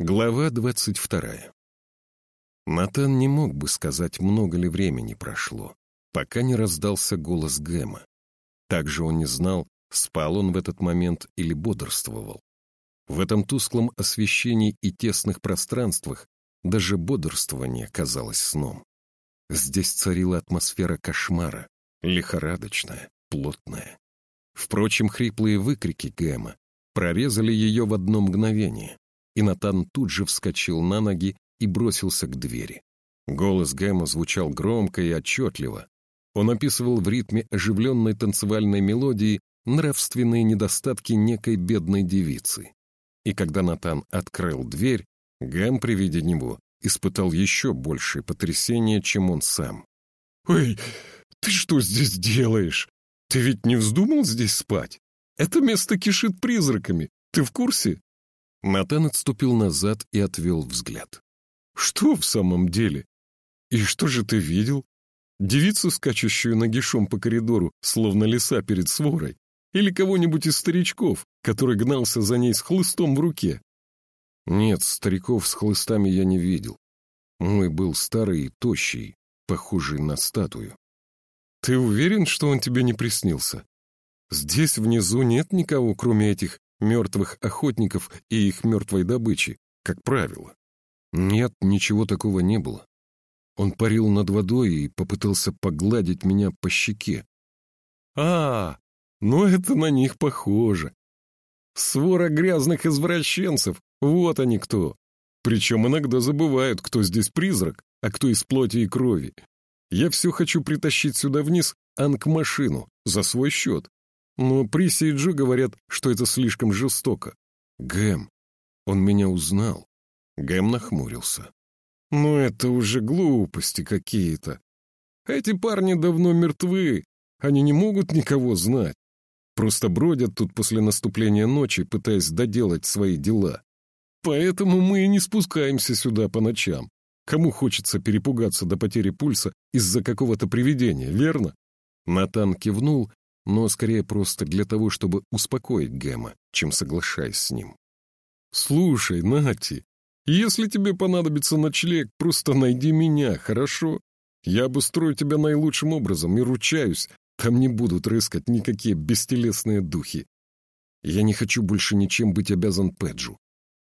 Глава двадцать вторая. Натан не мог бы сказать, много ли времени прошло, пока не раздался голос Гэма. Также он не знал, спал он в этот момент или бодрствовал. В этом тусклом освещении и тесных пространствах даже бодрствование казалось сном. Здесь царила атмосфера кошмара, лихорадочная, плотная. Впрочем, хриплые выкрики Гэма прорезали ее в одно мгновение и Натан тут же вскочил на ноги и бросился к двери. Голос Гэма звучал громко и отчетливо. Он описывал в ритме оживленной танцевальной мелодии нравственные недостатки некой бедной девицы. И когда Натан открыл дверь, Гэм при виде него испытал еще большее потрясение, чем он сам. «Ой, ты что здесь делаешь? Ты ведь не вздумал здесь спать? Это место кишит призраками. Ты в курсе?» Натан отступил назад и отвел взгляд. «Что в самом деле? И что же ты видел? Девицу, скачущую нагишом по коридору, словно лиса перед сворой? Или кого-нибудь из старичков, который гнался за ней с хлыстом в руке?» «Нет, стариков с хлыстами я не видел. Мой был старый и тощий, похожий на статую». «Ты уверен, что он тебе не приснился? Здесь внизу нет никого, кроме этих мертвых охотников и их мертвой добычи, как правило. Нет, ничего такого не было. Он парил над водой и попытался погладить меня по щеке. А, ну это на них похоже. Свора грязных извращенцев, вот они кто. Причем иногда забывают, кто здесь призрак, а кто из плоти и крови. Я все хочу притащить сюда вниз анг-машину за свой счет. Но Приси и Джо говорят, что это слишком жестоко. Гэм, он меня узнал. Гэм нахмурился. Но это уже глупости какие-то. Эти парни давно мертвы. Они не могут никого знать. Просто бродят тут после наступления ночи, пытаясь доделать свои дела. Поэтому мы и не спускаемся сюда по ночам. Кому хочется перепугаться до потери пульса из-за какого-то привидения, верно? Натан кивнул но скорее просто для того, чтобы успокоить Гэма, чем соглашаясь с ним. «Слушай, Нати, если тебе понадобится ночлег, просто найди меня, хорошо? Я обустрою тебя наилучшим образом и ручаюсь, там не будут рыскать никакие бестелесные духи. Я не хочу больше ничем быть обязан Педжу».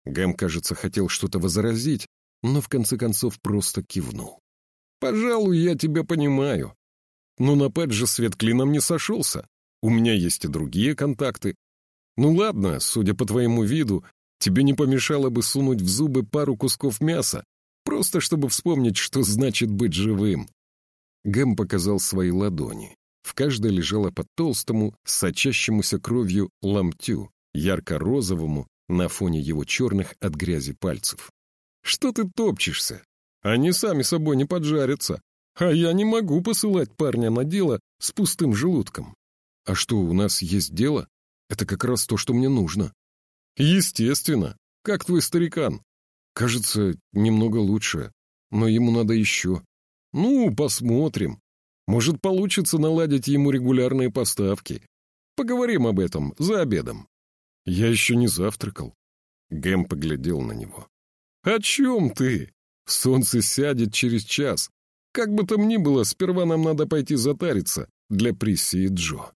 Гэм, кажется, хотел что-то возразить, но в конце концов просто кивнул. «Пожалуй, я тебя понимаю. Но на Педжа свет клином не сошелся. У меня есть и другие контакты. Ну ладно, судя по твоему виду, тебе не помешало бы сунуть в зубы пару кусков мяса, просто чтобы вспомнить, что значит быть живым. Гэм показал свои ладони. В каждой лежала по толстому, сочащемуся кровью ламтю, ярко-розовому, на фоне его черных от грязи пальцев. «Что ты топчешься? Они сами собой не поджарятся, а я не могу посылать парня на дело с пустым желудком. А что, у нас есть дело? Это как раз то, что мне нужно. Естественно. Как твой старикан? Кажется, немного лучше. Но ему надо еще. Ну, посмотрим. Может, получится наладить ему регулярные поставки. Поговорим об этом за обедом. Я еще не завтракал. Гэм поглядел на него. «О чем ты? Солнце сядет через час. Как бы там ни было, сперва нам надо пойти затариться для Присси и Джо».